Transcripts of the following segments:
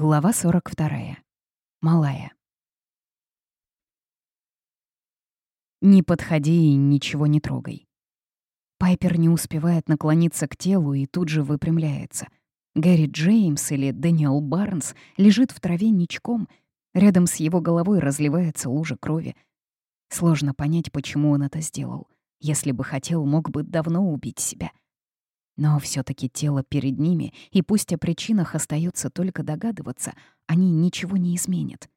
Глава 42. Малая. «Не подходи и ничего не трогай». Пайпер не успевает наклониться к телу и тут же выпрямляется. Гэри Джеймс или Дэниел Барнс лежит в траве ничком. Рядом с его головой разливается лужа крови. Сложно понять, почему он это сделал. Если бы хотел, мог бы давно убить себя. Но все таки тело перед ними, и пусть о причинах остается только догадываться, они ничего не изменят.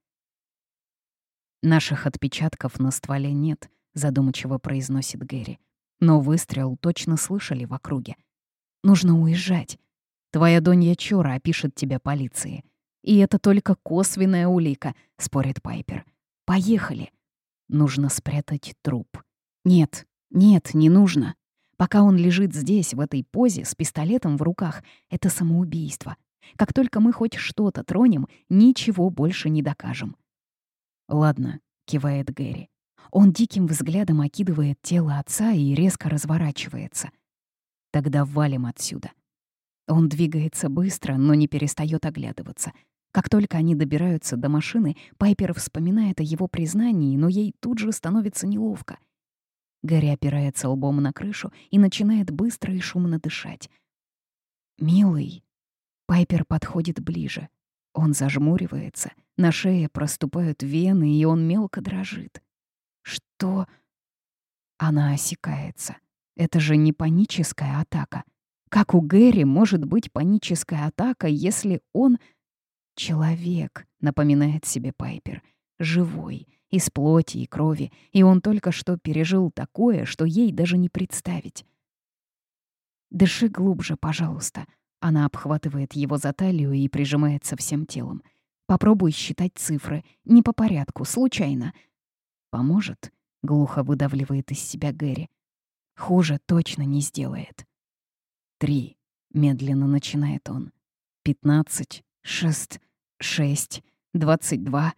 «Наших отпечатков на стволе нет», — задумчиво произносит Гэри. «Но выстрел точно слышали в округе. Нужно уезжать. Твоя Донья Чора опишет тебя полиции. И это только косвенная улика», — спорит Пайпер. «Поехали. Нужно спрятать труп». «Нет, нет, не нужно. Пока он лежит здесь, в этой позе, с пистолетом в руках, это самоубийство. Как только мы хоть что-то тронем, ничего больше не докажем. «Ладно», — кивает Гэри. Он диким взглядом окидывает тело отца и резко разворачивается. «Тогда валим отсюда». Он двигается быстро, но не перестает оглядываться. Как только они добираются до машины, Пайпер вспоминает о его признании, но ей тут же становится неловко — Гарри опирается лбом на крышу и начинает быстро и шумно дышать. «Милый». Пайпер подходит ближе. Он зажмуривается, на шее проступают вены, и он мелко дрожит. «Что?» Она осекается. Это же не паническая атака. Как у Гэри может быть паническая атака, если он... Человек, напоминает себе Пайпер. Живой, из плоти и крови, и он только что пережил такое, что ей даже не представить. «Дыши глубже, пожалуйста». Она обхватывает его за талию и прижимается всем телом. «Попробуй считать цифры. Не по порядку, случайно». «Поможет?» — глухо выдавливает из себя Гэри. «Хуже точно не сделает». «Три», — медленно начинает он. «Пятнадцать, шесть, шесть, двадцать два...»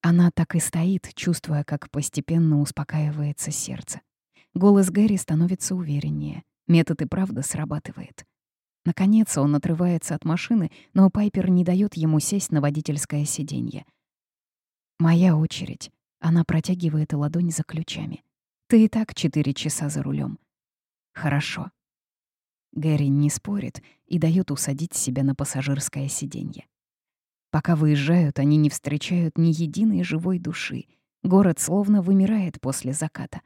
Она так и стоит, чувствуя, как постепенно успокаивается сердце. Голос Гэри становится увереннее. Метод и правда срабатывает. Наконец он отрывается от машины, но Пайпер не дает ему сесть на водительское сиденье. «Моя очередь». Она протягивает ладонь за ключами. «Ты и так четыре часа за рулем. «Хорошо». Гэри не спорит и дает усадить себя на пассажирское сиденье. Пока выезжают, они не встречают ни единой живой души. Город словно вымирает после заката.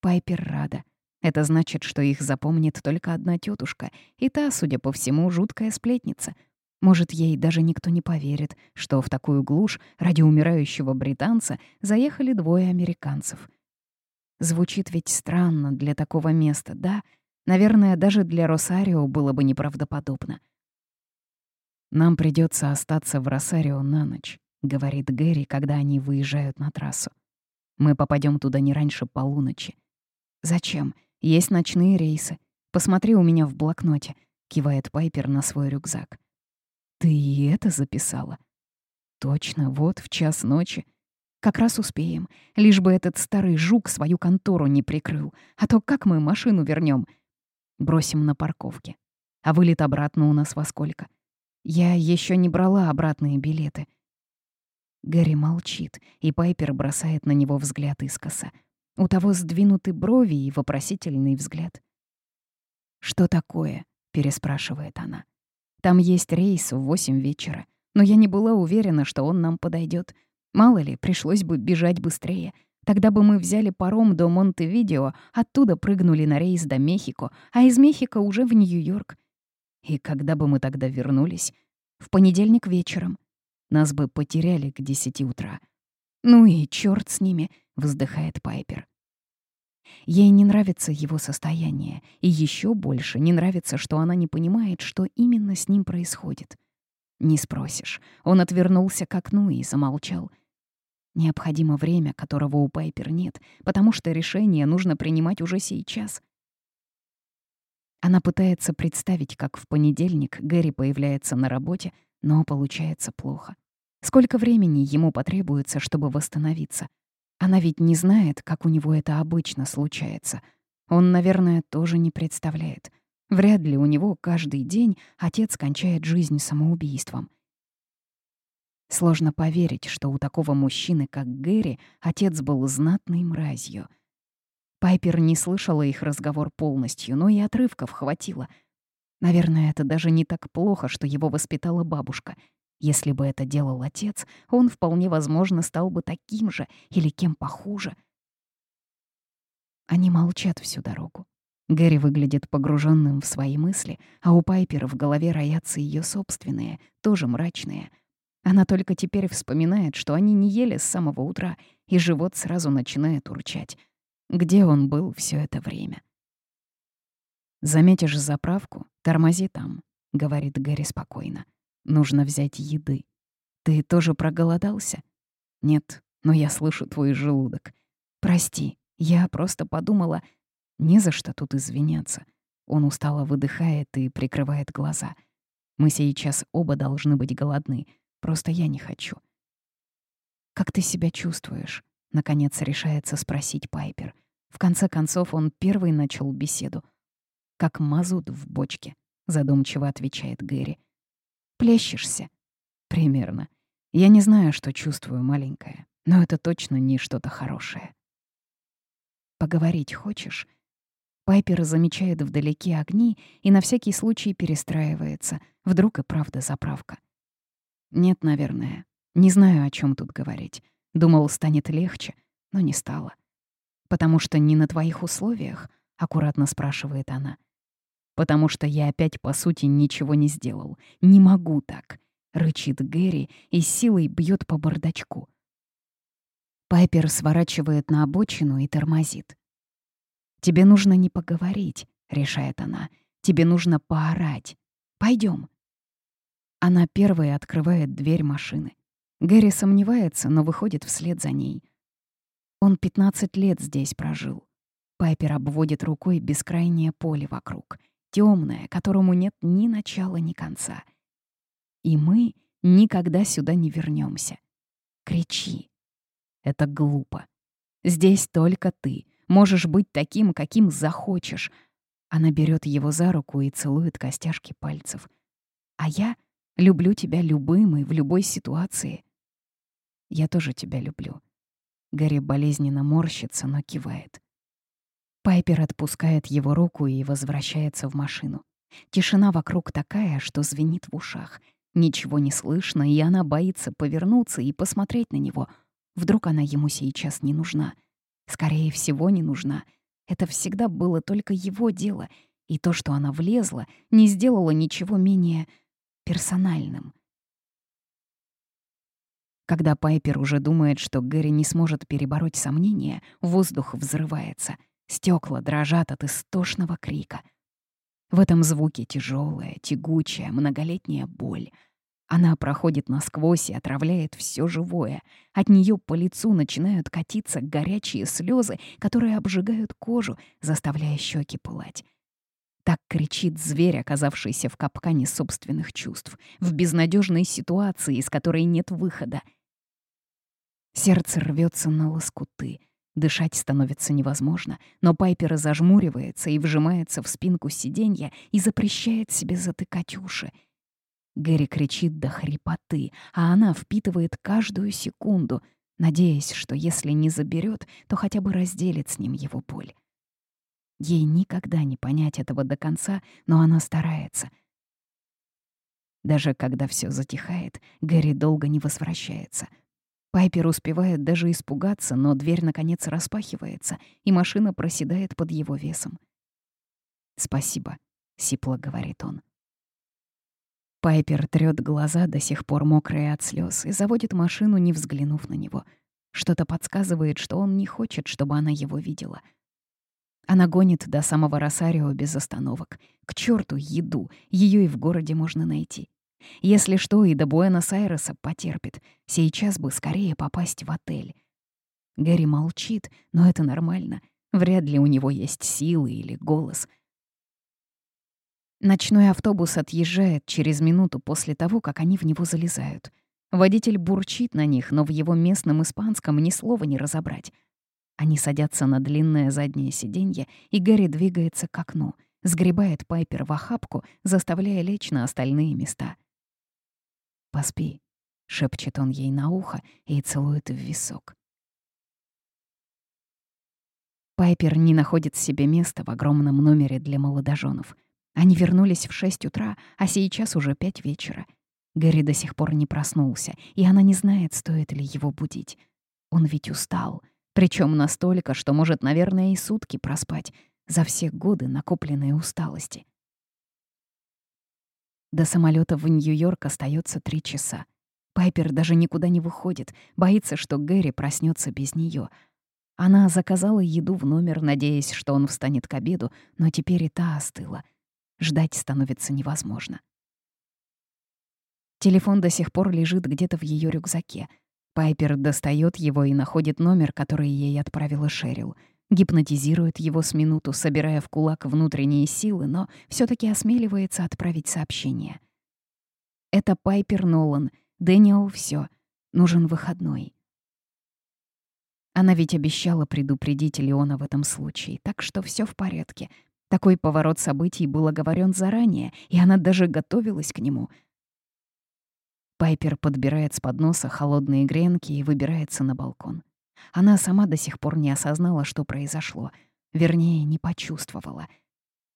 Пайпер рада. Это значит, что их запомнит только одна тетушка, и та, судя по всему, жуткая сплетница. Может, ей даже никто не поверит, что в такую глушь ради умирающего британца заехали двое американцев. Звучит ведь странно для такого места, да? Наверное, даже для Росарио было бы неправдоподобно. «Нам придется остаться в Росарио на ночь», — говорит Гэри, когда они выезжают на трассу. «Мы попадем туда не раньше полуночи». «Зачем? Есть ночные рейсы. Посмотри у меня в блокноте», — кивает Пайпер на свой рюкзак. «Ты и это записала?» «Точно, вот в час ночи. Как раз успеем, лишь бы этот старый жук свою контору не прикрыл, а то как мы машину вернем? Бросим на парковке. А вылет обратно у нас во сколько? Я еще не брала обратные билеты. Гэри молчит, и Пайпер бросает на него взгляд искоса. У того сдвинуты брови и вопросительный взгляд. «Что такое?» — переспрашивает она. «Там есть рейс в восемь вечера, но я не была уверена, что он нам подойдет. Мало ли, пришлось бы бежать быстрее. Тогда бы мы взяли паром до Монтевидео, оттуда прыгнули на рейс до Мехико, а из Мехико уже в Нью-Йорк. И когда бы мы тогда вернулись? В понедельник вечером. Нас бы потеряли к десяти утра. Ну и черт с ними, вздыхает Пайпер. Ей не нравится его состояние, и еще больше не нравится, что она не понимает, что именно с ним происходит. Не спросишь. Он отвернулся к окну и замолчал. Необходимо время, которого у Пайпер нет, потому что решение нужно принимать уже сейчас — она пытается представить, как в понедельник Гэри появляется на работе, но получается плохо. Сколько времени ему потребуется, чтобы восстановиться? Она ведь не знает, как у него это обычно случается. Он, наверное, тоже не представляет. Вряд ли у него каждый день отец кончает жизнь самоубийством. Сложно поверить, что у такого мужчины, как Гэри, отец был знатной мразью. Пайпер не слышала их разговор полностью, но и отрывков хватило. Наверное, это даже не так плохо, что его воспитала бабушка. Если бы это делал отец, он вполне возможно стал бы таким же или кем похуже. Они молчат всю дорогу. Гэри выглядит погруженным в свои мысли, а у Пайпера в голове роятся ее собственные, тоже мрачные — она только теперь вспоминает, что они не ели с самого утра, и живот сразу начинает урчать. Где он был все это время? «Заметишь заправку? Тормози там», — говорит Гэри спокойно. «Нужно взять еды. Ты тоже проголодался?» «Нет, но я слышу твой желудок. Прости, я просто подумала...» «Не за что тут извиняться». Он устало выдыхает и прикрывает глаза. «Мы сейчас оба должны быть голодны. Просто я не хочу. «Как ты себя чувствуешь?» — наконец решается спросить Пайпер. В конце концов, он первый начал беседу. «Как мазут в бочке», — задумчиво отвечает Гэри. «Плещешься?» «Примерно. Я не знаю, что чувствую, маленькая, но это точно не что-то хорошее». «Поговорить хочешь?» Пайпер замечает вдалеке огни и на всякий случай перестраивается. Вдруг и правда заправка. Нет, наверное. Не знаю, о чем тут говорить. Думал, станет легче, но не стало. «Потому что не на твоих условиях?» — аккуратно спрашивает она. «Потому что я опять, по сути, ничего не сделал. Не могу так», — рычит Гэри и силой бьет по бардачку. Пайпер сворачивает на обочину и тормозит. «Тебе нужно не поговорить», — решает она. «Тебе нужно поорать. Пойдем. Она первая открывает дверь машины. Гэри сомневается, но выходит вслед за ней. Он 15 лет здесь прожил. Пайпер обводит рукой бескрайнее поле вокруг, темное, которому нет ни начала, ни конца. И мы никогда сюда не вернемся. Кричи. Это глупо. Здесь только ты. Можешь быть таким, каким захочешь. Она берет его за руку и целует костяшки пальцев. А я Люблю тебя любым и в любой ситуации. Я тоже тебя люблю. Гарри болезненно морщится, но кивает. Пайпер отпускает его руку и возвращается в машину. Тишина вокруг такая, что звенит в ушах. Ничего не слышно, и она боится повернуться и посмотреть на него. Вдруг она ему сейчас не нужна. Скорее всего, не нужна. Это всегда было только его дело, и то, что она влезла, не сделало ничего менее персональным. Когда Пайпер уже думает, что Гэри не сможет перебороть сомнения, воздух взрывается, стекла дрожат от истошного крика. В этом звуке тяжелая, тягучая, многолетняя боль. Она проходит насквозь и отравляет все живое. От нее по лицу начинают катиться горячие слезы, которые обжигают кожу, заставляя щеки пылать. Так кричит зверь, оказавшийся в капкане собственных чувств, в безнадежной ситуации, из которой нет выхода. Сердце рвется на лоскуты. Дышать становится невозможно, но Пайпер зажмуривается и вжимается в спинку сиденья и запрещает себе затыкать уши. Гэри кричит до хрипоты, а она впитывает каждую секунду, надеясь, что если не заберет, то хотя бы разделит с ним его боль. Ей никогда не понять этого до конца, но она старается. Даже когда все затихает, Гэри долго не возвращается. Пайпер успевает даже испугаться, но дверь наконец распахивается, и машина проседает под его весом. «Спасибо», — сипло говорит он. Пайпер трёт глаза, до сих пор мокрые от слез, и заводит машину, не взглянув на него. Что-то подсказывает, что он не хочет, чтобы она его видела — она гонит до самого Росарио без остановок. К черту еду, ее и в городе можно найти. Если что, и до Буэнос-Айреса потерпит. Сейчас бы скорее попасть в отель. Гэри молчит, но это нормально. Вряд ли у него есть силы или голос. Ночной автобус отъезжает через минуту после того, как они в него залезают. Водитель бурчит на них, но в его местном испанском ни слова не разобрать. Они садятся на длинное заднее сиденье, и Гэри двигается к окну, сгребает Пайпер в охапку, заставляя лечь на остальные места. «Поспи», — шепчет он ей на ухо и целует в висок. Пайпер не находит себе места в огромном номере для молодоженов. Они вернулись в шесть утра, а сейчас уже пять вечера. Гэри до сих пор не проснулся, и она не знает, стоит ли его будить. Он ведь устал, причем настолько, что может, наверное, и сутки проспать за все годы накопленной усталости. До самолета в Нью-Йорк остается три часа. Пайпер даже никуда не выходит, боится, что Гэри проснется без нее. Она заказала еду в номер, надеясь, что он встанет к обеду, но теперь и та остыла. Ждать становится невозможно. Телефон до сих пор лежит где-то в ее рюкзаке. Пайпер достает его и находит номер, который ей отправила Шерил. Гипнотизирует его с минуту, собирая в кулак внутренние силы, но все таки осмеливается отправить сообщение. Это Пайпер Нолан. Дэниел все. Нужен выходной. Она ведь обещала предупредить Леона в этом случае, так что все в порядке. Такой поворот событий был оговорен заранее, и она даже готовилась к нему — Пайпер подбирает с подноса холодные гренки и выбирается на балкон. Она сама до сих пор не осознала, что произошло. Вернее, не почувствовала.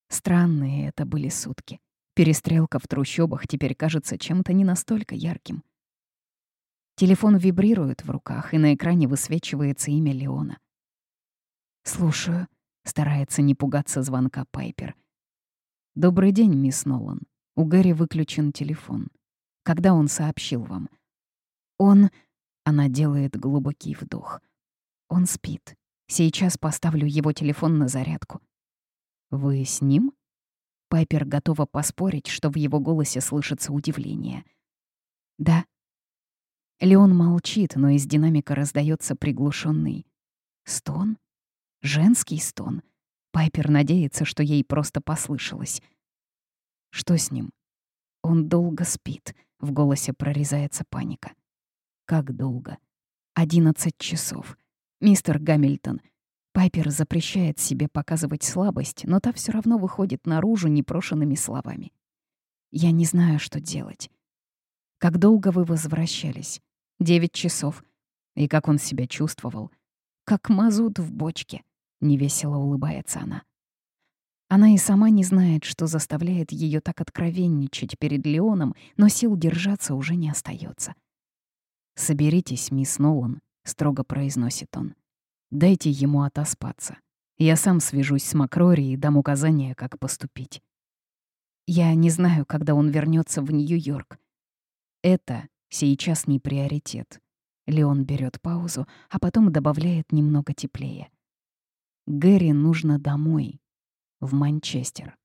Странные это были сутки. Перестрелка в трущобах теперь кажется чем-то не настолько ярким. Телефон вибрирует в руках, и на экране высвечивается имя Леона. «Слушаю», — старается не пугаться звонка Пайпер. «Добрый день, мисс Нолан. У Гэри выключен телефон когда он сообщил вам. Он... Она делает глубокий вдох. Он спит. Сейчас поставлю его телефон на зарядку. Вы с ним? Пайпер готова поспорить, что в его голосе слышится удивление. Да. Леон молчит, но из динамика раздается приглушенный стон. Женский стон. Пайпер надеется, что ей просто послышалось. Что с ним? Он долго спит. В голосе прорезается паника. Как долго? Одиннадцать часов. Мистер Гамильтон. Пайпер запрещает себе показывать слабость, но та все равно выходит наружу непрошенными словами. Я не знаю, что делать. Как долго вы возвращались? Девять часов. И как он себя чувствовал? Как мазут в бочке. Невесело улыбается она. Она и сама не знает, что заставляет ее так откровенничать перед Леоном, но сил держаться уже не остается. «Соберитесь, мисс Нолан», — строго произносит он. «Дайте ему отоспаться. Я сам свяжусь с Макрори и дам указания, как поступить». «Я не знаю, когда он вернется в Нью-Йорк. Это сейчас не приоритет». Леон берет паузу, а потом добавляет немного теплее. «Гэри нужно домой, в Манчестер.